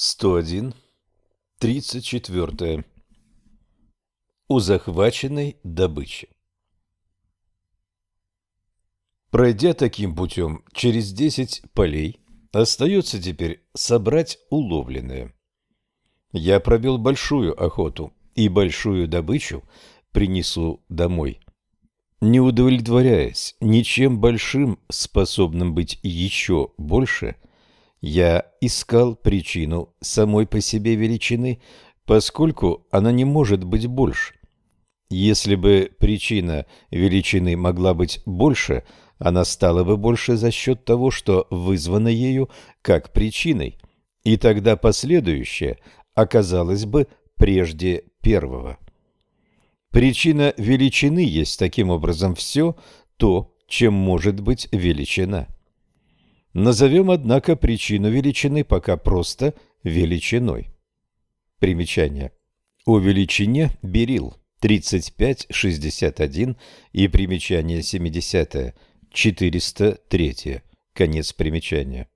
101. 34. У захваченной добычи. Пройдя таким путем через 10 полей, остается теперь собрать уловленное. Я провел большую охоту и большую добычу принесу домой. Не удовлетворяясь ничем большим, способным быть еще больше – я искал причину самой по себе величины, поскольку она не может быть больше. Если бы причина величины могла быть больше, она стала бы больше за счет того, что вызвано ею как причиной, и тогда последующее оказалось бы прежде первого. Причина величины есть таким образом все то, чем может быть величина. Назовем, однако, причину величины пока просто величиной. Примечание. О величине берил 35-61 и примечание 70 403. Конец примечания.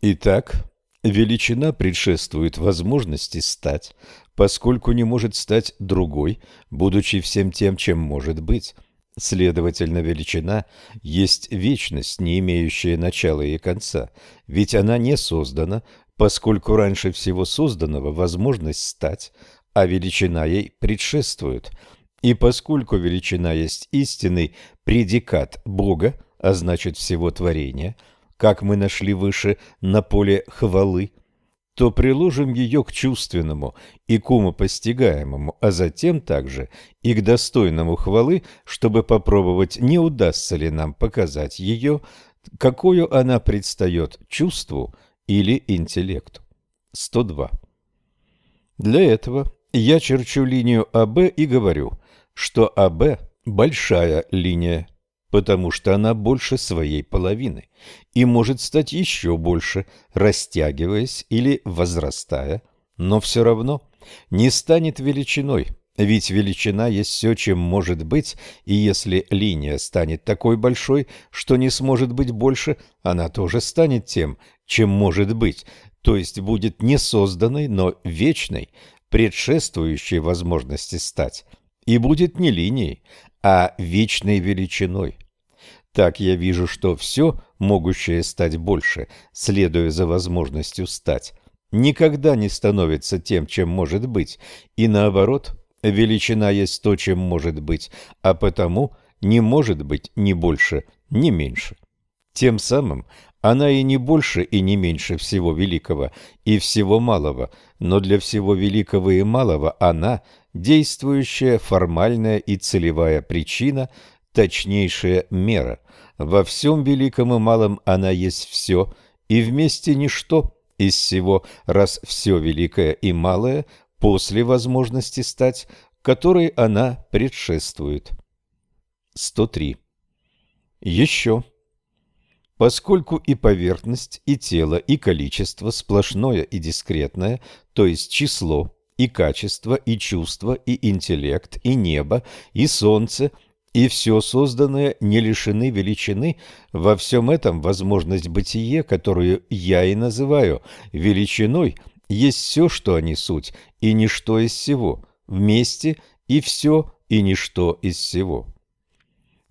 Итак, величина предшествует возможности стать, поскольку не может стать другой, будучи всем тем, чем может быть, Следовательно, величина есть вечность, не имеющая начала и конца, ведь она не создана, поскольку раньше всего созданного возможность стать, а величина ей предшествует. И поскольку величина есть истинный предикат Бога, а значит всего творения, как мы нашли выше на поле хвалы – то приложим ее к чувственному и к умопостигаемому, а затем также и к достойному хвалы, чтобы попробовать, не удастся ли нам показать ее, какую она предстает чувству или интеллекту. 102. Для этого я черчу линию АБ и говорю, что АБ – большая линия потому что она больше своей половины и может стать еще больше, растягиваясь или возрастая, но все равно не станет величиной, ведь величина есть все, чем может быть, и если линия станет такой большой, что не сможет быть больше, она тоже станет тем, чем может быть, то есть будет не созданной, но вечной, предшествующей возможности стать, и будет не линией, а вечной величиной. Так я вижу, что все, могущее стать больше, следуя за возможностью стать, никогда не становится тем, чем может быть, и наоборот, величина есть то, чем может быть, а потому не может быть ни больше, ни меньше. Тем самым она и не больше, и не меньше всего великого и всего малого, но для всего великого и малого она – действующая формальная и целевая причина, точнейшая мера. Во всем великом и малом она есть все, и вместе ничто из всего, раз все великое и малое, после возможности стать, которой она предшествует. 103. Еще. Поскольку и поверхность, и тело, и количество сплошное и дискретное, то есть число, и качество, и чувство, и интеллект, и небо, и солнце – и все созданное не лишены величины, во всем этом возможность бытие, которую я и называю величиной, есть все, что они суть, и ничто из всего, вместе и все, и ничто из всего.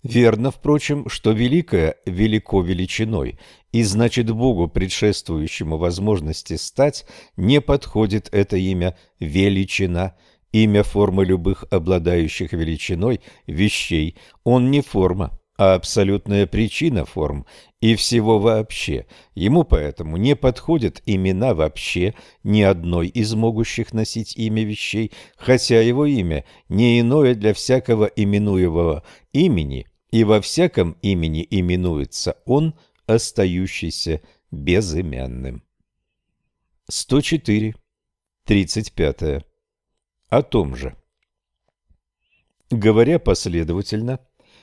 Верно, впрочем, что великое велико величиной, и значит Богу, предшествующему возможности стать, не подходит это имя «величина», имя формы любых обладающих величиной вещей. Он не форма, а абсолютная причина форм и всего вообще. Ему поэтому не подходят имена вообще ни одной из могущих носить имя вещей, хотя его имя не иное для всякого именуемого имени, и во всяком имени именуется он, остающийся безымянным. 104. 35 о том же. Говоря последовательно,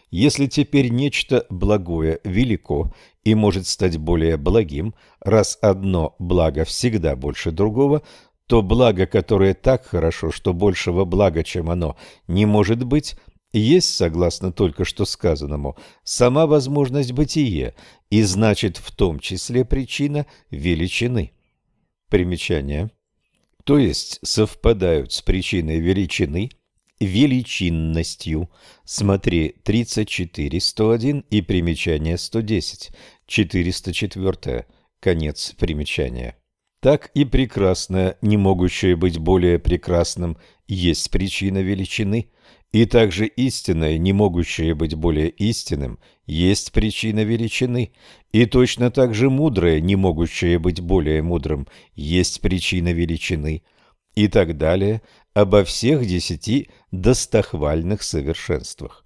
если теперь нечто благое велико и может стать более благим, раз одно благо всегда больше другого, то благо, которое так хорошо, что большего блага, чем оно, не может быть, есть, согласно только что сказанному, сама возможность бытия и значит в том числе причина величины. Примечание. То есть совпадают с причиной величины, величинностью. Смотри 34, 101 и примечание 110, 404. Конец примечания. Так и прекрасное, не могущее быть более прекрасным, есть причина величины, и также истинное, не могущее быть более истинным, есть причина величины, и точно так же мудрое, не могущее быть более мудрым, есть причина величины, и так далее обо всех десяти достохвальных совершенствах.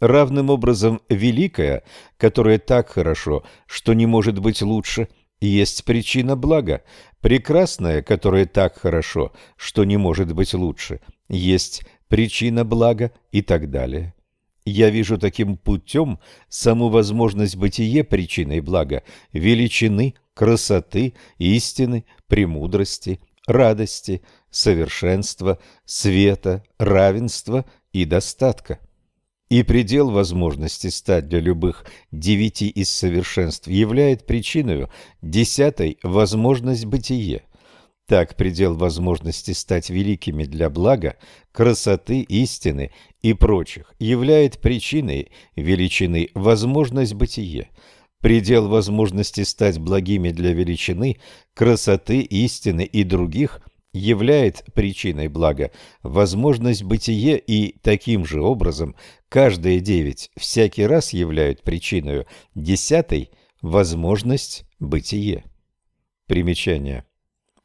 Равным образом великое, которое так хорошо, что не может быть лучше – есть причина блага. Прекрасное, которое так хорошо, что не может быть лучше, есть причина блага и так далее. Я вижу таким путем саму возможность бытие причиной блага, величины, красоты, истины, премудрости, радости, совершенства, света, равенства и достатка. И предел возможности стать для любых девяти из совершенств являет причиной десятой возможность бытия. Так предел возможности стать великими для блага, красоты, истины и прочих являет причиной величины возможность бытия. Предел возможности стать благими для величины, красоты, истины и других – являет причиной блага возможность бытие и таким же образом каждые девять всякий раз являют причиной десятой возможность бытие. Примечание.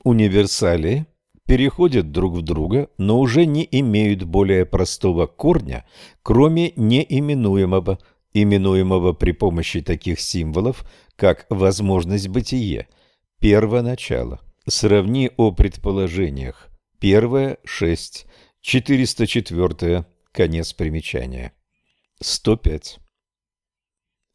Универсали переходят друг в друга, но уже не имеют более простого корня, кроме неименуемого, именуемого при помощи таких символов, как возможность бытие, первоначало. Сравни о предположениях. Первое – 6. 404. Конец примечания. 105.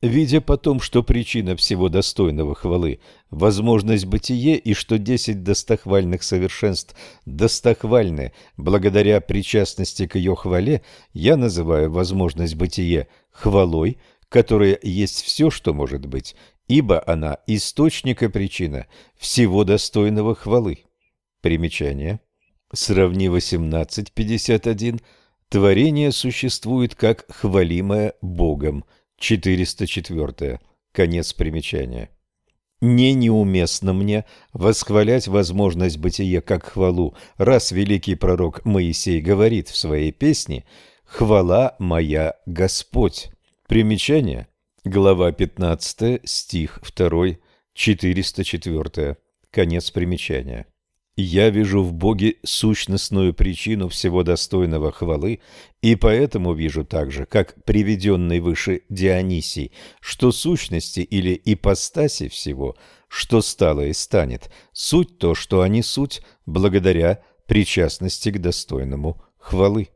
Видя потом, что причина всего достойного хвалы – возможность бытие, и что десять достохвальных совершенств достохвальны благодаря причастности к ее хвале, я называю возможность бытие хвалой, которая есть все, что может быть, ибо она источник и причина всего достойного хвалы. Примечание. Сравни 18.51. Творение существует как хвалимое Богом. 404. Конец примечания. Не неуместно мне восхвалять возможность бытия как хвалу, раз великий пророк Моисей говорит в своей песне «Хвала моя Господь». Примечание. Глава 15, стих 2, 404. Конец примечания. «Я вижу в Боге сущностную причину всего достойного хвалы, и поэтому вижу также, как приведенный выше Дионисий, что сущности или ипостаси всего, что стало и станет, суть то, что они суть, благодаря причастности к достойному хвалы».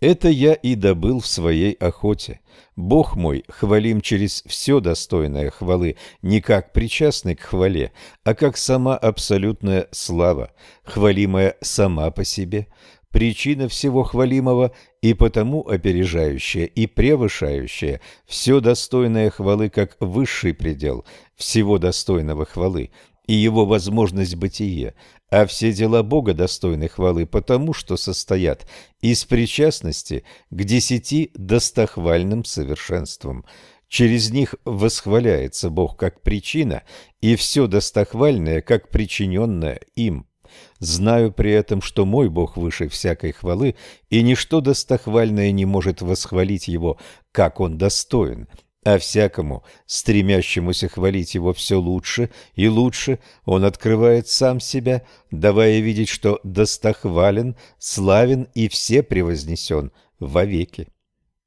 Это я и добыл в своей охоте. Бог мой хвалим через все достойное хвалы, не как причастный к хвале, а как сама абсолютная слава, хвалимая сама по себе, причина всего хвалимого и потому опережающая и превышающая все достойное хвалы как высший предел всего достойного хвалы и его возможность бытия, а все дела Бога достойны хвалы потому, что состоят из причастности к десяти достохвальным совершенствам. Через них восхваляется Бог как причина, и все достохвальное как причиненное им. Знаю при этом, что мой Бог выше всякой хвалы, и ничто достохвальное не может восхвалить Его, как Он достоин – а всякому, стремящемуся хвалить его все лучше и лучше, он открывает сам себя, давая видеть, что достохвален, славен и все превознесен вовеки.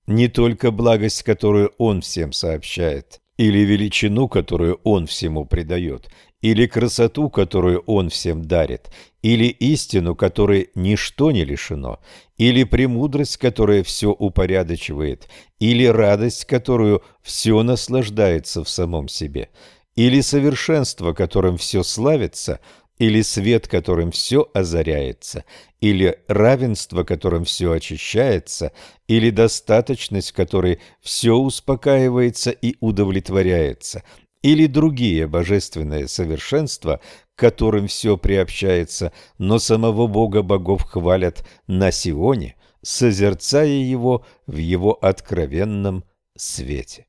Не только благость, которую он всем сообщает, или величину, которую он всему придает, или красоту, которую он всем дарит, или истину, которой ничто не лишено, или премудрость, которая все упорядочивает, или радость, которую все наслаждается в самом себе, или совершенство, которым все славится, или свет, которым все озаряется, или равенство, которым все очищается, или достаточность, которой все успокаивается и удовлетворяется, или другие божественные совершенства, которым все приобщается, но самого Бога богов хвалят на Сионе, созерцая его в его откровенном свете.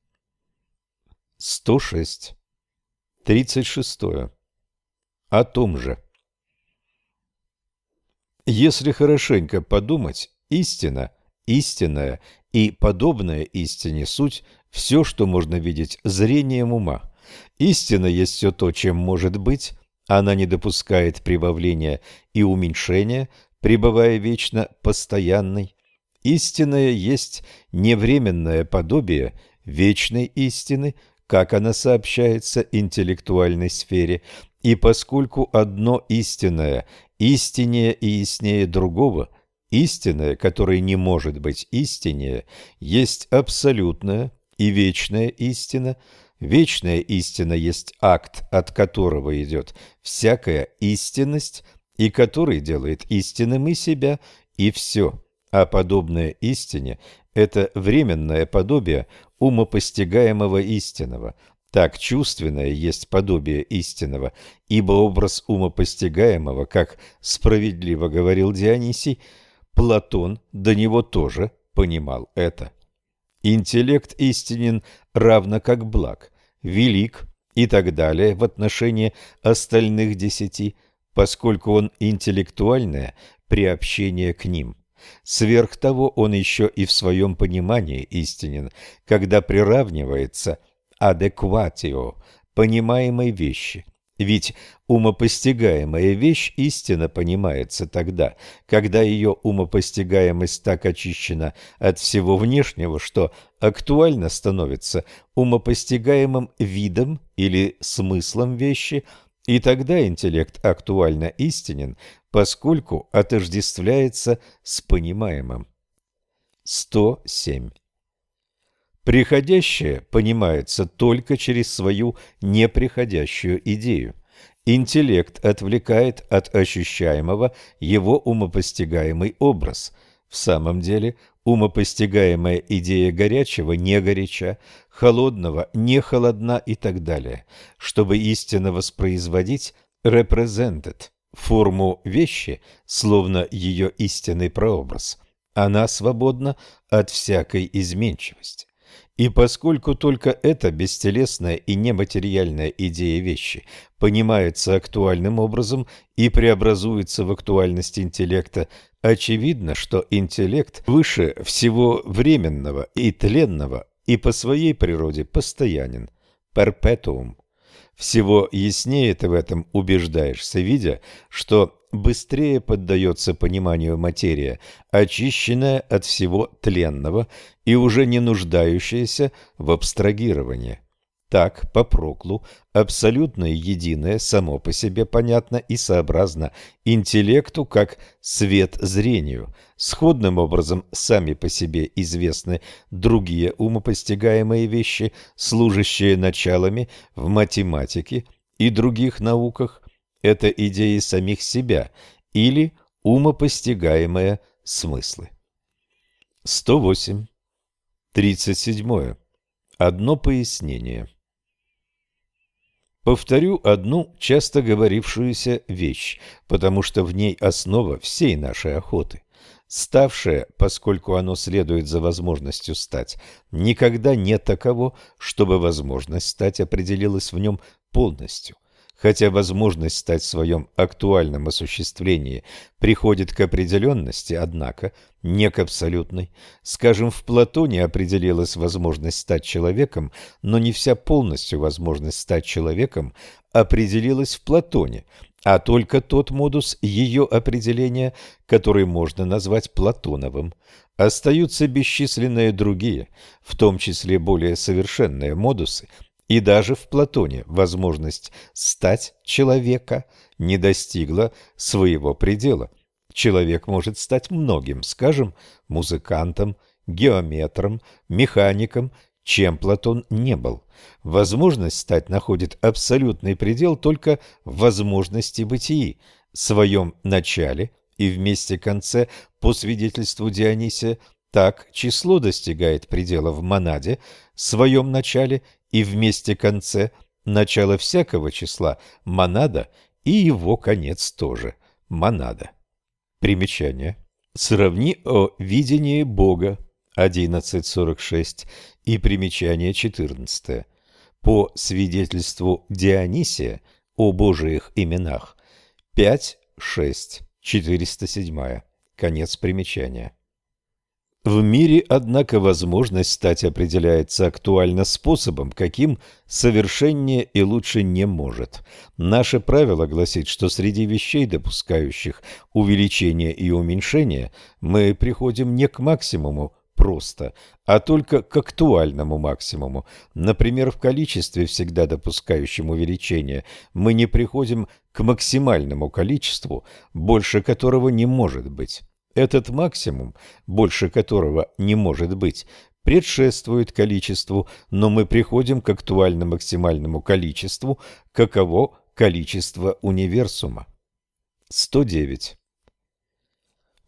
106. 36. О том же. Если хорошенько подумать, истина, истинная и подобная истине суть – все, что можно видеть зрением ума. Истина есть все то, чем может быть, она не допускает прибавления и уменьшения, пребывая вечно постоянной. Истинное есть невременное подобие вечной истины, как она сообщается интеллектуальной сфере, и поскольку одно истинное истиннее и яснее другого, истинное, которое не может быть истиннее, есть абсолютная и вечная истина – Вечная истина есть акт, от которого идет всякая истинность, и который делает истинным и себя, и все. А подобное истине – это временное подобие умопостигаемого истинного. Так чувственное есть подобие истинного, ибо образ умопостигаемого, как справедливо говорил Дионисий, Платон до него тоже понимал это. Интеллект истинен равно как благ, велик и так далее в отношении остальных десяти, поскольку он интеллектуальное приобщение к ним. Сверх того, он еще и в своем понимании истинен, когда приравнивается адекватио, понимаемой вещи, ведь умопостигаемая вещь истинно понимается тогда, когда ее умопостигаемость так очищена от всего внешнего, что актуально становится умопостигаемым видом или смыслом вещи, и тогда интеллект актуально истинен, поскольку отождествляется с понимаемым. 107. Приходящее понимается только через свою неприходящую идею. Интеллект отвлекает от ощущаемого его умопостигаемый образ. В самом деле, умопостигаемая идея горячего не горяча, холодного не холодна и так далее. Чтобы истинно воспроизводить represented форму вещи, словно ее истинный прообраз, она свободна от всякой изменчивости. И поскольку только эта бестелесная и нематериальная идея вещи понимается актуальным образом и преобразуется в актуальность интеллекта, очевидно, что интеллект выше всего временного и тленного и по своей природе постоянен. Перпетуум. Всего яснее ты в этом убеждаешься, видя, что быстрее поддается пониманию материя, очищенная от всего тленного и уже не нуждающаяся в абстрагировании. Так, по Проклу, абсолютное единое само по себе понятно и сообразно интеллекту как свет зрению. Сходным образом сами по себе известны другие умопостигаемые вещи, служащие началами в математике и других науках, это идеи самих себя или умопостигаемые смыслы. 108. 37. Одно пояснение. Повторю одну часто говорившуюся вещь, потому что в ней основа всей нашей охоты. Ставшее, поскольку оно следует за возможностью стать, никогда не таково, чтобы возможность стать определилась в нем полностью – Хотя возможность стать в своем актуальном осуществлении приходит к определенности, однако не к абсолютной. Скажем, в Платоне определилась возможность стать человеком, но не вся полностью возможность стать человеком определилась в Платоне, а только тот модус ее определения, который можно назвать Платоновым. Остаются бесчисленные другие, в том числе более совершенные модусы – и даже в Платоне возможность стать человека не достигла своего предела. Человек может стать многим, скажем, музыкантом, геометром, механиком, чем Платон не был. Возможность стать находит абсолютный предел только в возможности бытии, своем начале и вместе конце, по свидетельству Дионисия, так число достигает предела в монаде, своем начале и вместе конце начало всякого числа монада и его конец тоже – монада. Примечание. Сравни о видении Бога 11.46 и примечание 14. По свидетельству Дионисия о Божиих именах 5.6. 407. Конец примечания. В мире, однако, возможность стать определяется актуально способом, каким совершеннее и лучше не может. Наше правило гласит, что среди вещей, допускающих увеличение и уменьшение, мы приходим не к максимуму просто, а только к актуальному максимуму. Например, в количестве, всегда допускающем увеличение, мы не приходим к максимальному количеству, больше которого не может быть. Этот максимум, больше которого не может быть, предшествует количеству, но мы приходим к актуально максимальному количеству, каково количество универсума. 109.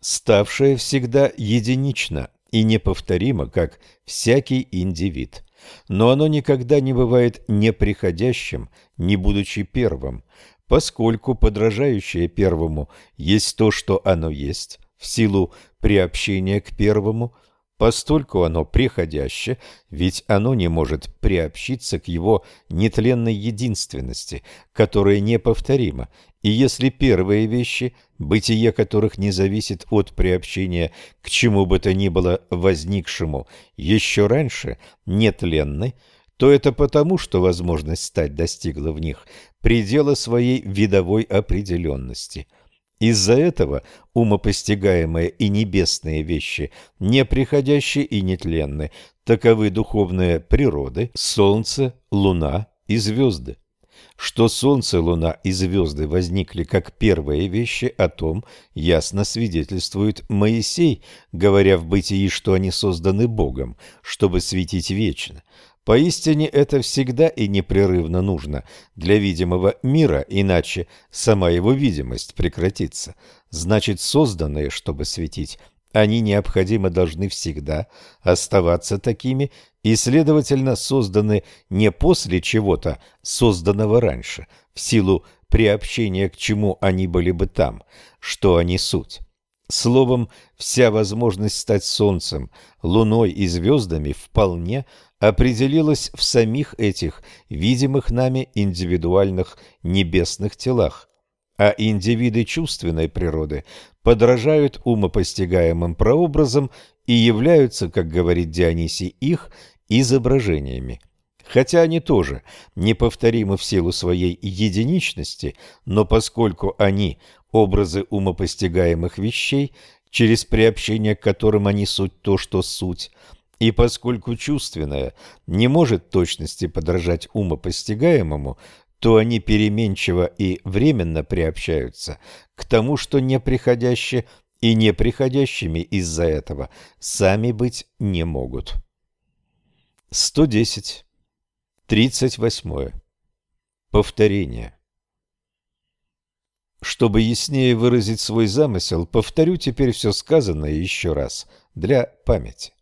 Ставшее всегда единично и неповторимо, как всякий индивид. Но оно никогда не бывает неприходящим, не будучи первым, поскольку подражающее первому есть то, что оно есть, в силу приобщения к первому, постольку оно приходяще, ведь оно не может приобщиться к его нетленной единственности, которая неповторима, и если первые вещи, бытие которых не зависит от приобщения к чему бы то ни было возникшему еще раньше, нетленны, то это потому, что возможность стать достигла в них предела своей видовой определенности – из-за этого умопостигаемые и небесные вещи, неприходящие и нетленны, таковы духовные природы, солнце, луна и звезды. Что солнце, луна и звезды возникли как первые вещи, о том ясно свидетельствует Моисей, говоря в бытии, что они созданы Богом, чтобы светить вечно. Поистине это всегда и непрерывно нужно для видимого мира, иначе сама его видимость прекратится. Значит, созданные, чтобы светить, они необходимо должны всегда оставаться такими и, следовательно, созданы не после чего-то, созданного раньше, в силу приобщения к чему они были бы там, что они суть. Словом, вся возможность стать солнцем, луной и звездами вполне определилась в самих этих видимых нами индивидуальных небесных телах, а индивиды чувственной природы подражают умопостигаемым прообразам и являются, как говорит Дионисий, их изображениями. Хотя они тоже неповторимы в силу своей единичности, но поскольку они – образы умопостигаемых вещей, через приобщение к которым они суть то, что суть – и поскольку чувственное не может точности подражать умопостигаемому, то они переменчиво и временно приобщаются к тому, что неприходяще и неприходящими из-за этого сами быть не могут. 110. 38. Повторение. Чтобы яснее выразить свой замысел, повторю теперь все сказанное еще раз для памяти.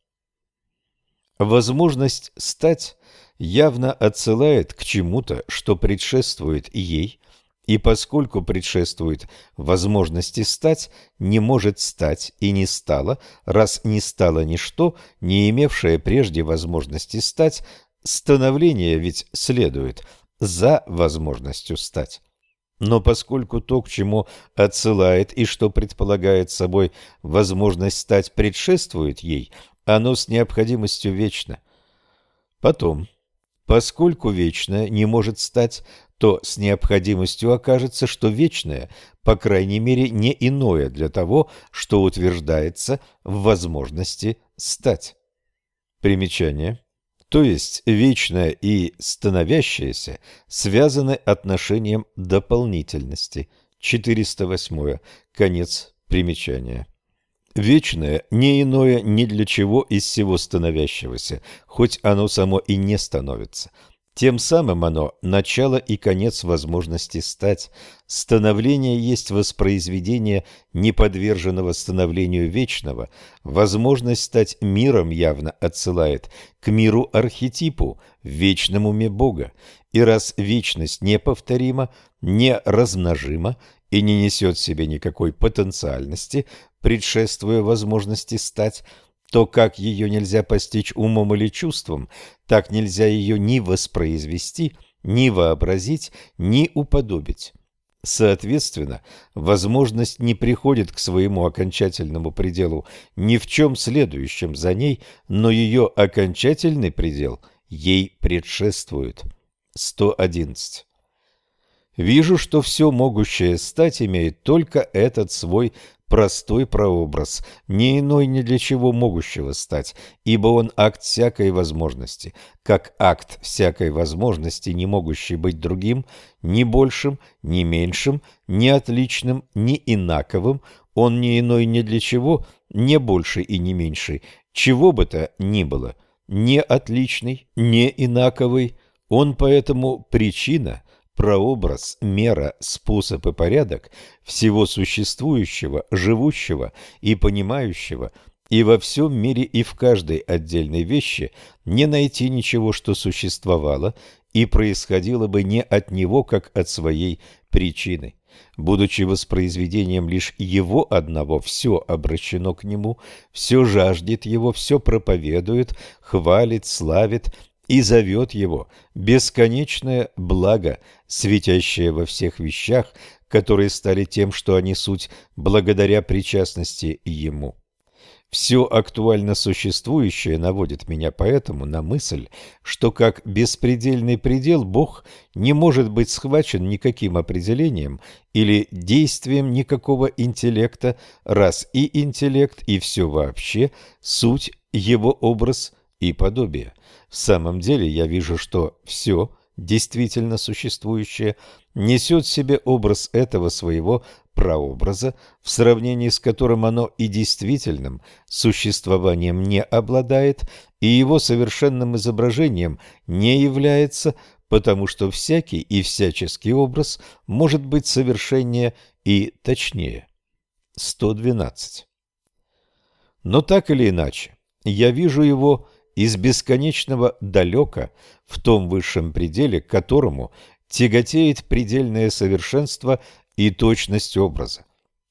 Возможность стать явно отсылает к чему-то, что предшествует ей, и поскольку предшествует возможности стать, не может стать и не стало, раз не стало ничто, не имевшее прежде возможности стать, становление ведь следует за возможностью стать. Но поскольку то, к чему отсылает и что предполагает собой возможность стать, предшествует ей – оно с необходимостью вечно. Потом, поскольку вечное не может стать, то с необходимостью окажется, что вечное, по крайней мере, не иное для того, что утверждается в возможности стать. Примечание. То есть вечное и становящееся связаны отношением дополнительности. 408. Конец примечания. Вечное не иное ни для чего из всего становящегося, хоть оно само и не становится. Тем самым оно – начало и конец возможности стать. Становление есть воспроизведение неподверженного становлению вечного. Возможность стать миром явно отсылает к миру-архетипу, вечному уме Бога. И раз вечность неповторима, не размножима и не несет в себе никакой потенциальности, предшествуя возможности стать – то, как ее нельзя постичь умом или чувством, так нельзя ее ни воспроизвести, ни вообразить, ни уподобить. Соответственно, возможность не приходит к своему окончательному пределу ни в чем следующем за ней, но ее окончательный предел ей предшествует. 111. Вижу, что все могущее стать имеет только этот свой простой прообраз, не иной ни для чего могущего стать, ибо он акт всякой возможности, как акт всякой возможности, не могущий быть другим, ни большим, ни меньшим, ни отличным, ни инаковым, он не иной ни для чего, не больше и не меньший, чего бы то ни было, не отличный, не инаковый, он поэтому причина – прообраз, мера, способ и порядок всего существующего, живущего и понимающего, и во всем мире и в каждой отдельной вещи не найти ничего, что существовало и происходило бы не от него, как от своей причины. Будучи воспроизведением лишь его одного, все обращено к нему, все жаждет его, все проповедует, хвалит, славит и зовет его бесконечное благо, светящее во всех вещах, которые стали тем, что они суть, благодаря причастности ему. Все актуально существующее наводит меня поэтому на мысль, что как беспредельный предел Бог не может быть схвачен никаким определением или действием никакого интеллекта, раз и интеллект, и все вообще суть его образ и подобие. В самом деле я вижу, что все, действительно существующее, несет в себе образ этого своего прообраза, в сравнении с которым оно и действительным существованием не обладает, и его совершенным изображением не является, потому что всякий и всяческий образ может быть совершеннее и точнее. 112. Но так или иначе, я вижу его из бесконечного далека в том высшем пределе, к которому тяготеет предельное совершенство и точность образа.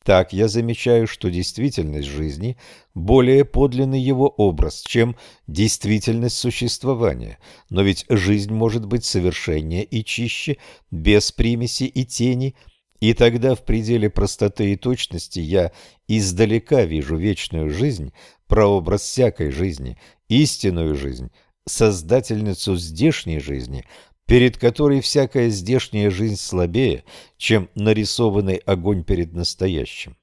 Так я замечаю, что действительность жизни более подлинный его образ, чем действительность существования. Но ведь жизнь может быть совершеннее и чище, без примеси и тени, и тогда в пределе простоты и точности я издалека вижу вечную жизнь, прообраз всякой жизни, истинную жизнь, создательницу здешней жизни, перед которой всякая здешняя жизнь слабее, чем нарисованный огонь перед настоящим.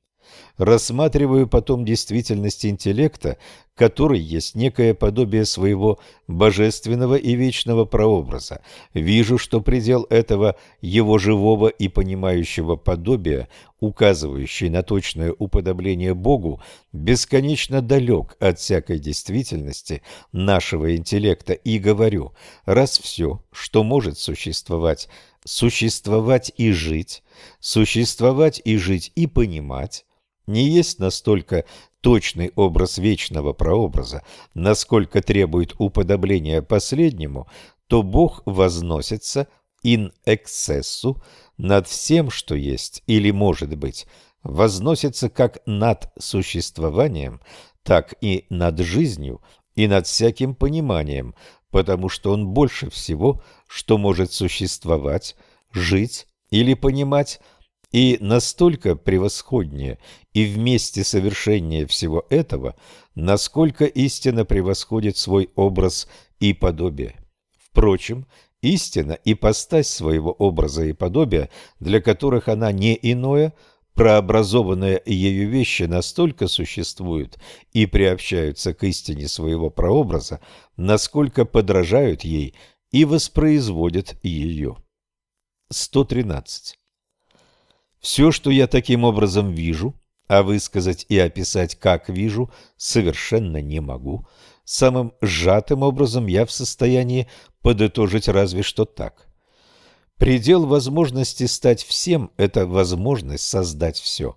Рассматриваю потом действительность интеллекта который есть некое подобие своего божественного и вечного прообраза. Вижу, что предел этого его живого и понимающего подобия, указывающий на точное уподобление Богу, бесконечно далек от всякой действительности нашего интеллекта, и говорю, раз все, что может существовать, существовать и жить, существовать и жить и понимать, не есть настолько точный образ вечного прообраза, насколько требует уподобления последнему, то Бог возносится in эксессу над всем, что есть или может быть, возносится как над существованием, так и над жизнью и над всяким пониманием, потому что он больше всего, что может существовать, жить или понимать, и настолько превосходнее и вместе совершеннее всего этого, насколько истина превосходит свой образ и подобие. Впрочем, истина и постась своего образа и подобия, для которых она не иное, прообразованные ею вещи настолько существуют и приобщаются к истине своего прообраза, насколько подражают ей и воспроизводят ее. 113. Все, что я таким образом вижу, а высказать и описать, как вижу, совершенно не могу, самым сжатым образом я в состоянии подытожить разве что так. Предел возможности стать всем – это возможность создать все.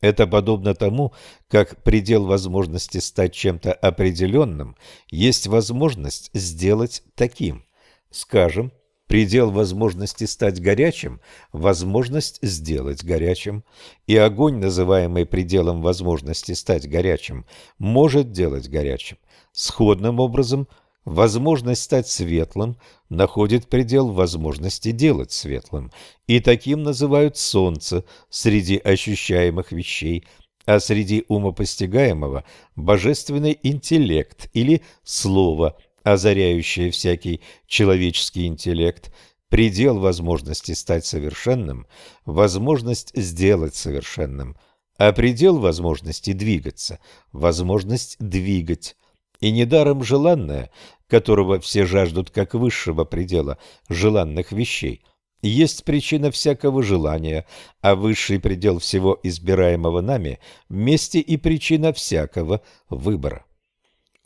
Это подобно тому, как предел возможности стать чем-то определенным есть возможность сделать таким. Скажем, предел возможности стать горячим – возможность сделать горячим. И огонь, называемый пределом возможности стать горячим, может делать горячим. Сходным образом – Возможность стать светлым находит предел возможности делать светлым, и таким называют солнце среди ощущаемых вещей, а среди умопостигаемого – божественный интеллект или слово, озаряющее всякий человеческий интеллект, предел возможности стать совершенным, возможность сделать совершенным, а предел возможности двигаться – возможность двигать. И недаром желанное, которого все жаждут как высшего предела желанных вещей, есть причина всякого желания, а высший предел всего избираемого нами вместе и причина всякого выбора.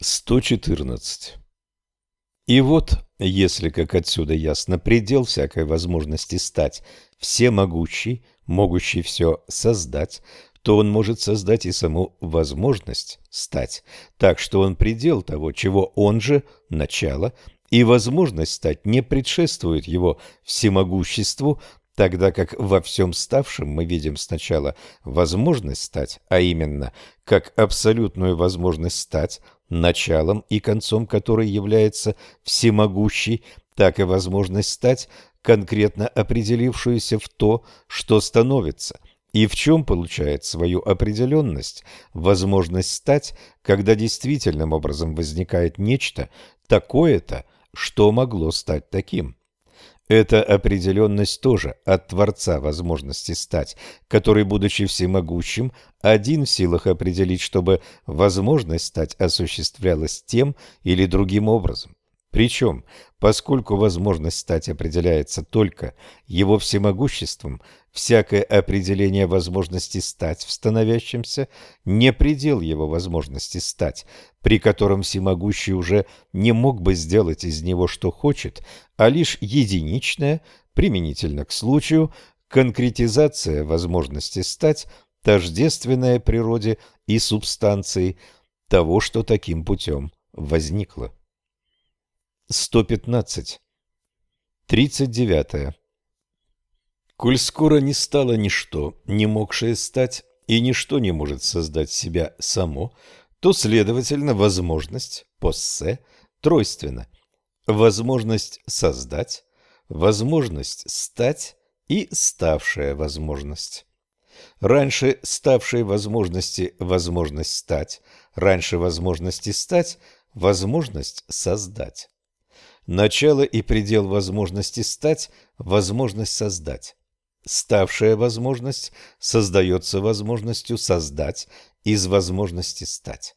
114. И вот, если, как отсюда ясно, предел всякой возможности стать всемогущий, могущий все создать, то он может создать и саму возможность стать, так что он предел того, чего он же – начало, и возможность стать не предшествует его всемогуществу, тогда как во всем ставшем мы видим сначала возможность стать, а именно как абсолютную возможность стать, началом и концом которой является всемогущий, так и возможность стать, конкретно определившуюся в то, что становится – и в чем получает свою определенность возможность стать, когда действительным образом возникает нечто такое-то, что могло стать таким? Эта определенность тоже от Творца возможности стать, который, будучи всемогущим, один в силах определить, чтобы возможность стать осуществлялась тем или другим образом. Причем, поскольку возможность стать определяется только его всемогуществом, всякое определение возможности стать в становящемся не предел его возможности стать, при котором всемогущий уже не мог бы сделать из него что хочет, а лишь единичное, применительно к случаю, конкретизация возможности стать, тождественная природе и субстанции того, что таким путем возникло. 115. 39. Коль скоро не стало ничто, не могшее стать, и ничто не может создать себя само, то, следовательно, возможность, поссе, тройственна. Возможность создать, возможность стать и ставшая возможность. Раньше ставшей возможности возможность стать, раньше возможности стать – возможность создать. Начало и предел возможности стать – возможность создать. Ставшая возможность создается возможностью создать из возможности стать.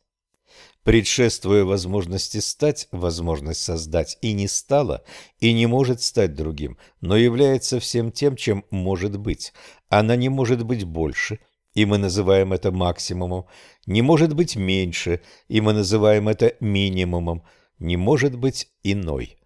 Предшествуя возможности стать, возможность создать и не стала, и не может стать другим, но является всем тем, чем может быть. Она не может быть больше, и мы называем это максимумом, не может быть меньше, и мы называем это минимумом, не может быть иной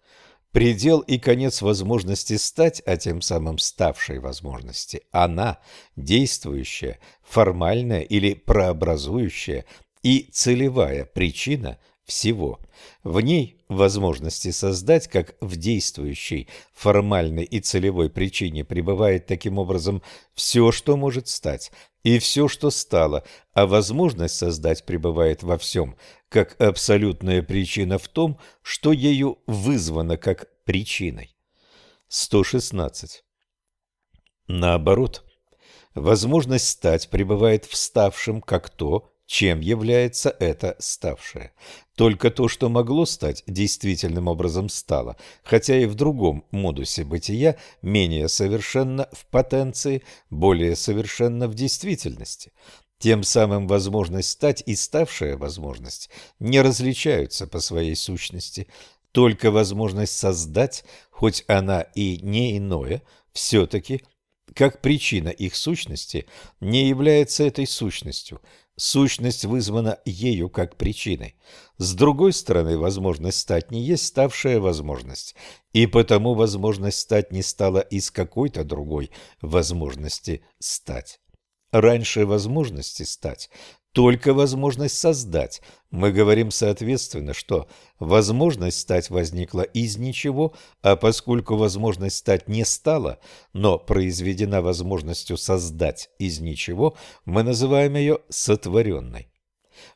предел и конец возможности стать, а тем самым ставшей возможности. Она действующая, формальная или прообразующая и целевая причина всего. В ней возможности создать, как в действующей, формальной и целевой причине пребывает таким образом все, что может стать, и все, что стало, а возможность создать пребывает во всем, как абсолютная причина в том, что ею вызвано как причиной. 116. Наоборот, возможность стать пребывает в ставшем как то, чем является это ставшее. Только то, что могло стать, действительным образом стало, хотя и в другом модусе бытия, менее совершенно в потенции, более совершенно в действительности. Тем самым возможность стать и ставшая возможность не различаются по своей сущности. Только возможность создать, хоть она и не иное, все-таки, как причина их сущности, не является этой сущностью. Сущность вызвана ею как причиной. С другой стороны, возможность стать не есть ставшая возможность, и потому возможность стать не стала из какой-то другой возможности стать. Раньше возможности стать только возможность создать. Мы говорим соответственно, что возможность стать возникла из ничего, а поскольку возможность стать не стала, но произведена возможностью создать из ничего, мы называем ее сотворенной.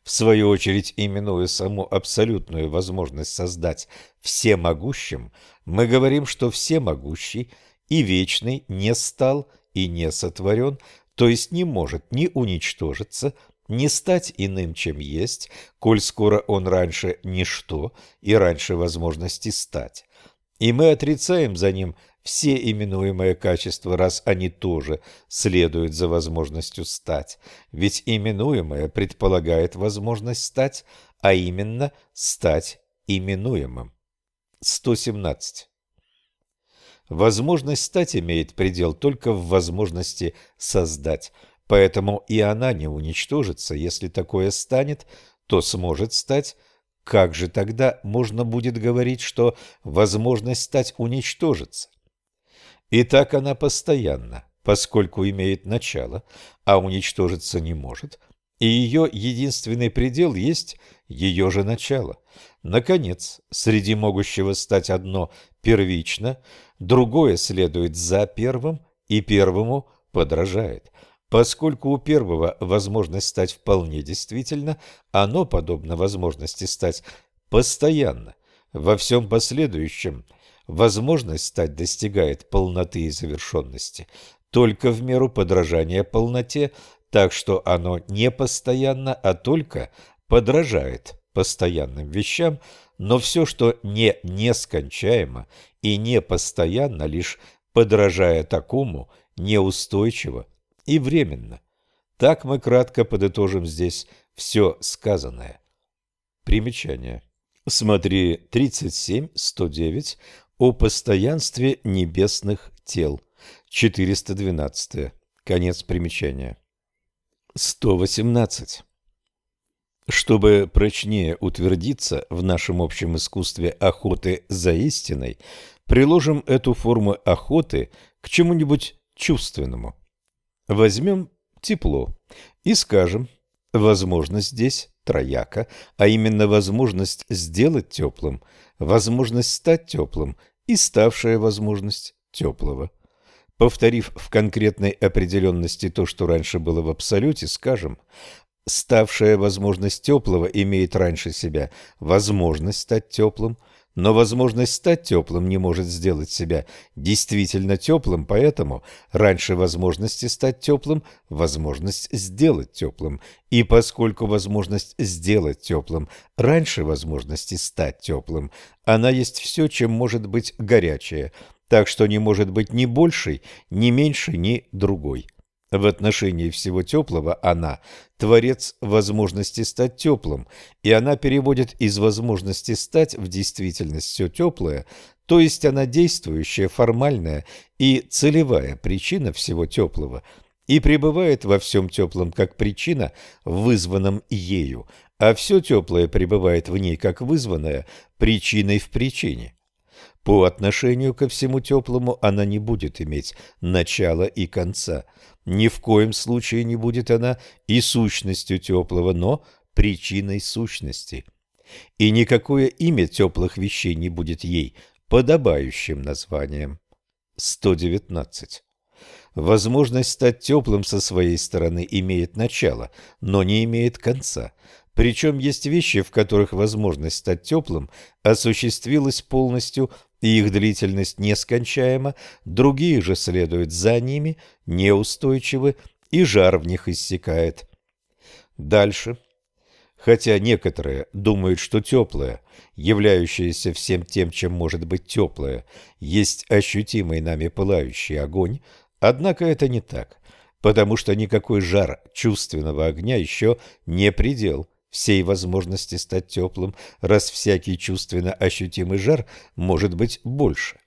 В свою очередь, именуя саму абсолютную возможность создать всемогущим, мы говорим, что всемогущий и вечный не стал и не сотворен, то есть не может ни уничтожиться, не стать иным, чем есть, коль скоро он раньше ничто и раньше возможности стать. И мы отрицаем за ним все именуемые качества, раз они тоже следуют за возможностью стать. Ведь именуемое предполагает возможность стать, а именно стать именуемым. 117. Возможность стать имеет предел только в возможности создать – Поэтому и она не уничтожится. Если такое станет, то сможет стать. Как же тогда можно будет говорить, что возможность стать уничтожится? И так она постоянно, поскольку имеет начало, а уничтожиться не может, и ее единственный предел есть ее же начало. Наконец, среди могущего стать одно первично, другое следует за первым, и первому подражает – Поскольку у первого возможность стать вполне действительно, оно, подобно возможности стать постоянно, во всем последующем возможность стать достигает полноты и завершенности только в меру подражания полноте, так что оно не постоянно, а только подражает постоянным вещам, но все, что не нескончаемо и не постоянно, лишь подражая такому, неустойчиво и временно. Так мы кратко подытожим здесь все сказанное. Примечание. Смотри 37.109 о постоянстве небесных тел. 412. Конец примечания. 118. Чтобы прочнее утвердиться в нашем общем искусстве охоты за истиной, приложим эту форму охоты к чему-нибудь чувственному. Возьмем тепло и скажем, возможность здесь трояка, а именно возможность сделать теплым, возможность стать теплым и ставшая возможность теплого. Повторив в конкретной определенности то, что раньше было в абсолюте, скажем, ставшая возможность теплого имеет раньше себя возможность стать теплым – но возможность стать теплым не может сделать себя действительно теплым, поэтому раньше возможности стать теплым – возможность сделать теплым. И поскольку возможность сделать теплым раньше возможности стать теплым, она есть все, чем может быть горячее, так что не может быть ни большей, ни меньшей, ни другой. В отношении всего теплого она – творец возможности стать теплым, и она переводит из возможности стать в действительность все теплое, то есть она действующая, формальная и целевая причина всего теплого, и пребывает во всем теплом как причина, вызванном ею, а все теплое пребывает в ней как вызванное причиной в причине. По отношению ко всему теплому она не будет иметь начала и конца. Ни в коем случае не будет она и сущностью теплого, но причиной сущности. И никакое имя теплых вещей не будет ей подобающим названием. 119. Возможность стать теплым со своей стороны имеет начало, но не имеет конца. Причем есть вещи, в которых возможность стать теплым осуществилась полностью и их длительность нескончаема, другие же следуют за ними, неустойчивы, и жар в них иссякает. Дальше. Хотя некоторые думают, что теплое, являющееся всем тем, чем может быть теплое, есть ощутимый нами пылающий огонь, однако это не так, потому что никакой жар чувственного огня еще не предел – всей возможности стать теплым, раз всякий чувственно ощутимый жар может быть больше.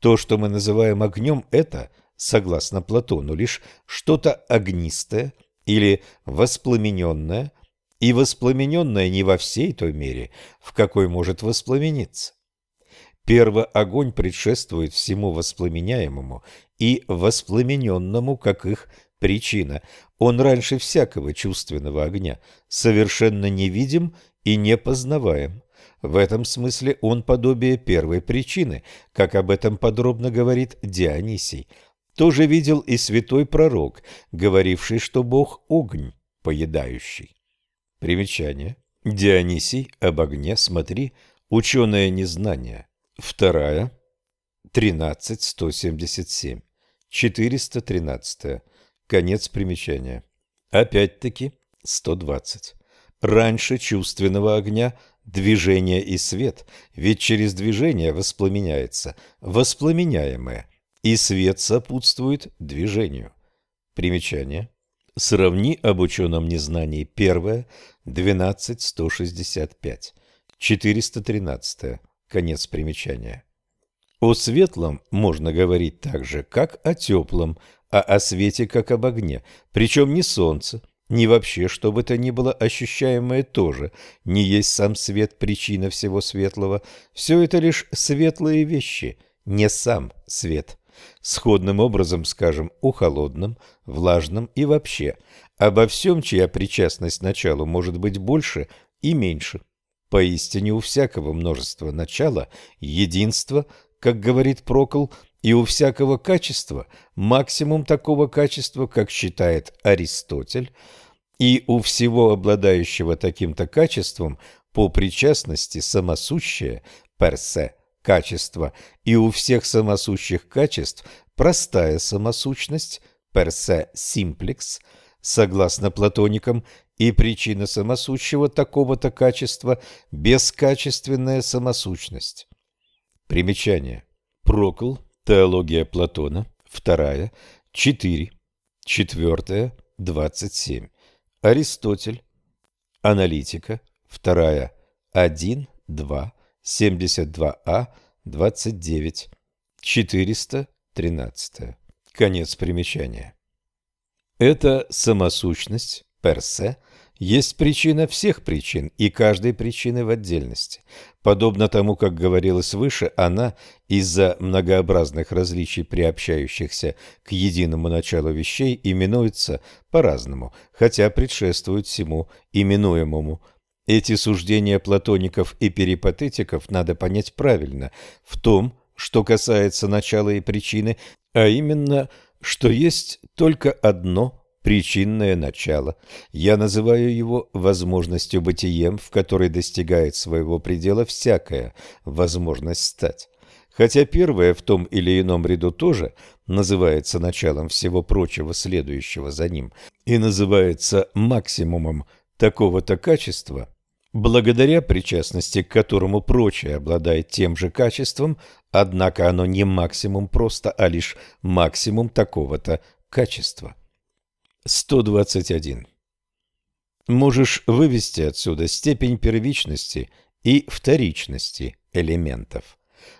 То, что мы называем огнем, это, согласно Платону, лишь что-то огнистое или воспламененное, и воспламененное не во всей той мере, в какой может воспламениться. Первый огонь предшествует всему воспламеняемому и воспламененному, как их причина. Он раньше всякого чувственного огня, совершенно невидим и непознаваем. В этом смысле он подобие первой причины, как об этом подробно говорит Дионисий. Тоже видел и святой пророк, говоривший, что Бог – огонь поедающий. Примечание. Дионисий об огне, смотри, ученое незнание. Вторая, 13.177, 413. Конец примечания. Опять-таки 120. Раньше чувственного огня движение и свет, ведь через движение воспламеняется воспламеняемое, и свет сопутствует движению. Примечание. Сравни об ученом незнании первое, 12.165, 413, конец примечания. О светлом можно говорить так же, как о теплом, а о свете, как об огне, причем не солнце, ни вообще, что бы то ни было ощущаемое тоже, не есть сам свет причина всего светлого, все это лишь светлые вещи, не сам свет. Сходным образом скажем о холодном, влажном и вообще, обо всем, чья причастность началу может быть больше и меньше. Поистине у всякого множества начала единство, как говорит Прокол, и у всякого качества максимум такого качества, как считает Аристотель, и у всего обладающего таким-то качеством по причастности самосущее персе качество, и у всех самосущих качеств простая самосущность персе симплекс, согласно платоникам, и причина самосущего такого-то качества – бескачественная самосущность. Примечание. Прокл Теология Платона, вторая, 4, четвертая, 27. Аристотель, Аналитика, вторая, 1, 2, 72а, 29, 413. Конец примечания. Это самосущность, персе, есть причина всех причин и каждой причины в отдельности. Подобно тому, как говорилось выше, она из-за многообразных различий, приобщающихся к единому началу вещей, именуется по-разному, хотя предшествует всему именуемому. Эти суждения платоников и перипатетиков надо понять правильно в том, что касается начала и причины, а именно, что есть только одно причинное начало. Я называю его возможностью бытием, в которой достигает своего предела всякая возможность стать. Хотя первое в том или ином ряду тоже называется началом всего прочего следующего за ним и называется максимумом такого-то качества, благодаря причастности к которому прочее обладает тем же качеством, однако оно не максимум просто, а лишь максимум такого-то качества. 121. Можешь вывести отсюда степень первичности и вторичности элементов.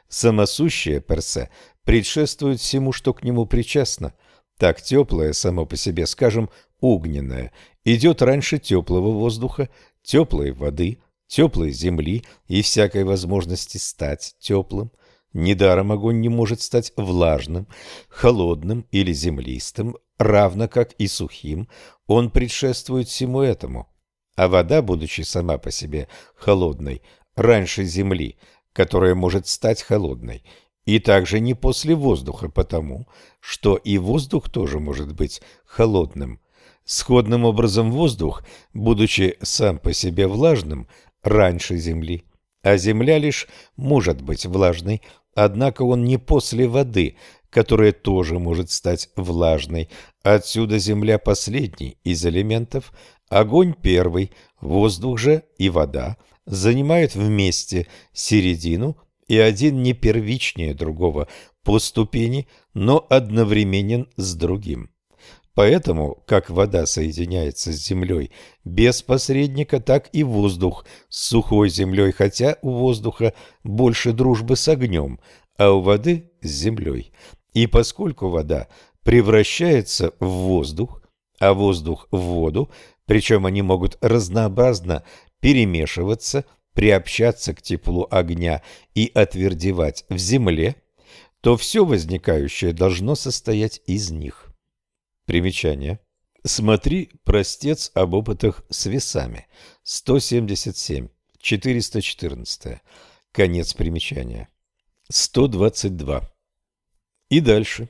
Самосущее персе предшествует всему, что к нему причастно. Так теплое, само по себе, скажем, огненное, идет раньше теплого воздуха, теплой воды, теплой земли и всякой возможности стать теплым. Недаром огонь не может стать влажным, холодным или землистым, равно как и сухим, он предшествует всему этому. А вода, будучи сама по себе холодной, раньше земли, которая может стать холодной, и также не после воздуха, потому что и воздух тоже может быть холодным. Сходным образом воздух, будучи сам по себе влажным, раньше земли, а земля лишь может быть влажной, однако он не после воды, которая тоже может стать влажной. Отсюда земля последний из элементов, огонь первый, воздух же и вода занимают вместе середину, и один не первичнее другого по ступени, но одновременен с другим. Поэтому, как вода соединяется с землей без посредника, так и воздух с сухой землей, хотя у воздуха больше дружбы с огнем, а у воды с землей. И поскольку вода превращается в воздух, а воздух в воду, причем они могут разнообразно перемешиваться, приобщаться к теплу огня и отвердевать в земле, то все возникающее должно состоять из них. Примечание. Смотри «Простец об опытах с весами». 177, 414. Конец примечания. 122. И дальше.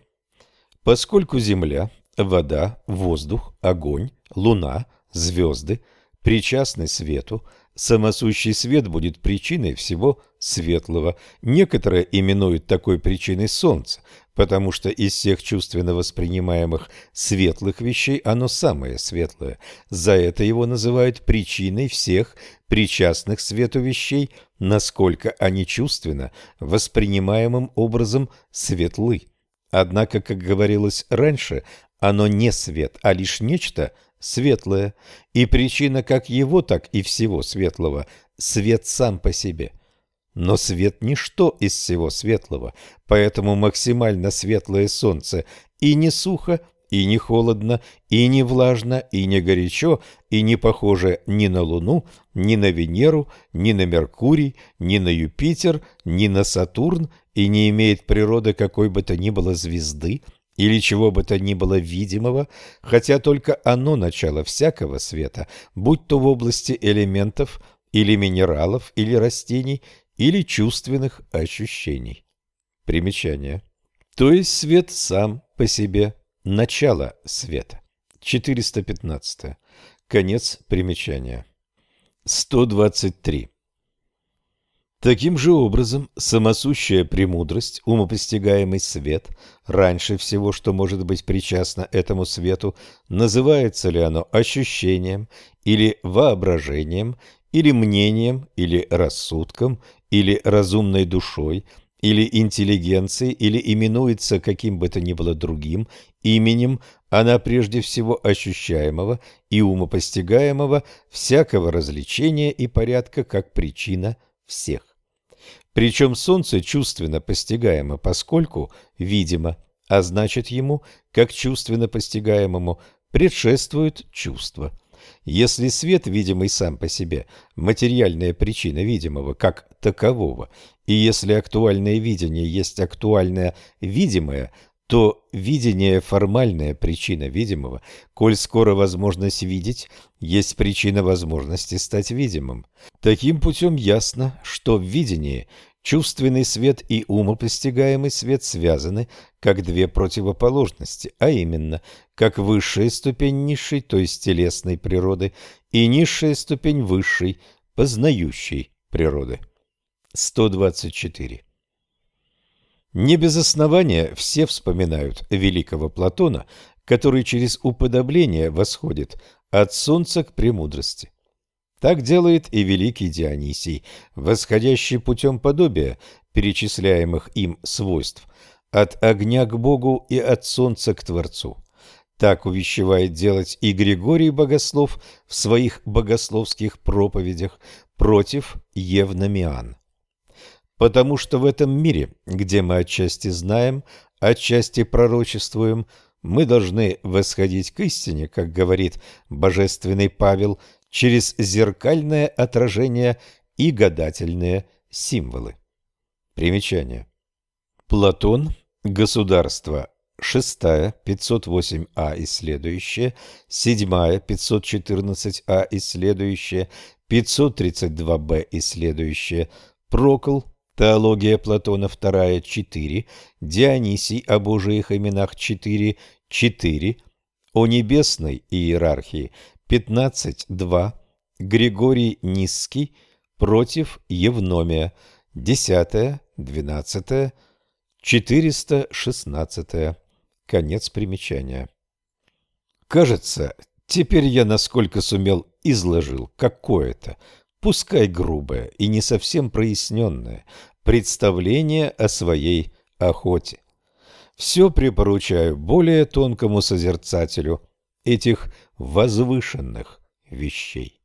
Поскольку Земля, вода, воздух, огонь, луна, звезды причастны свету, самосущий свет будет причиной всего светлого. Некоторые именуют такой причиной Солнце, потому что из всех чувственно воспринимаемых светлых вещей оно самое светлое. За это его называют причиной всех причастных свету вещей, насколько они чувственно воспринимаемым образом светлы. Однако, как говорилось раньше, оно не свет, а лишь нечто светлое, и причина как его, так и всего светлого – свет сам по себе. Но свет – ничто из всего светлого, поэтому максимально светлое солнце и не сухо, и не холодно, и не влажно, и не горячо, и не похоже ни на Луну, ни на Венеру, ни на Меркурий, ни на Юпитер, ни на Сатурн, и не имеет природы какой бы то ни было звезды, или чего бы то ни было видимого, хотя только оно начало всякого света, будь то в области элементов или минералов, или растений, или чувственных ощущений. Примечание. То есть свет сам по себе – начало света. 415. Конец примечания. 123. Таким же образом, самосущая премудрость, умопостигаемый свет, раньше всего, что может быть причастно этому свету, называется ли оно ощущением или воображением, или мнением, или рассудком, или разумной душой, или интеллигенцией, или именуется каким бы то ни было другим именем, она прежде всего ощущаемого и умопостигаемого всякого развлечения и порядка как причина всех. Причем солнце чувственно постигаемо, поскольку видимо, а значит ему, как чувственно постигаемому, предшествует чувство. Если свет, видимый сам по себе, материальная причина видимого как такового, и если актуальное видение есть актуальное видимое, то видение – формальная причина видимого, коль скоро возможность видеть есть причина возможности стать видимым. Таким путем ясно, что в видении чувственный свет и умопостигаемый свет связаны как две противоположности, а именно, как высшая ступень низшей, то есть телесной природы, и низшая ступень высшей, познающей природы. 124. Не без основания все вспоминают великого Платона, который через уподобление восходит от солнца к премудрости. Так делает и великий Дионисий, восходящий путем подобия перечисляемых им свойств, от огня к Богу и от солнца к Творцу. Так увещевает делать и Григорий Богослов в своих богословских проповедях против Евномиан потому что в этом мире, где мы отчасти знаем, отчасти пророчествуем, мы должны восходить к истине, как говорит божественный Павел, через зеркальное отражение и гадательные символы. Примечание. Платон, Государство, 6, 508а и следующее, 7, 514а и следующее, 532б и следующее, Прокол, Теология Платона 2, 4, Дионисий о Божиих именах 4, 4, о небесной иерархии 15, 2, Григорий Низкий против Евномия 10, 12, 416. Конец примечания. Кажется, теперь я насколько сумел изложил какое-то пускай грубое и не совсем проясненное, представление о своей охоте. Все припоручаю более тонкому созерцателю этих возвышенных вещей.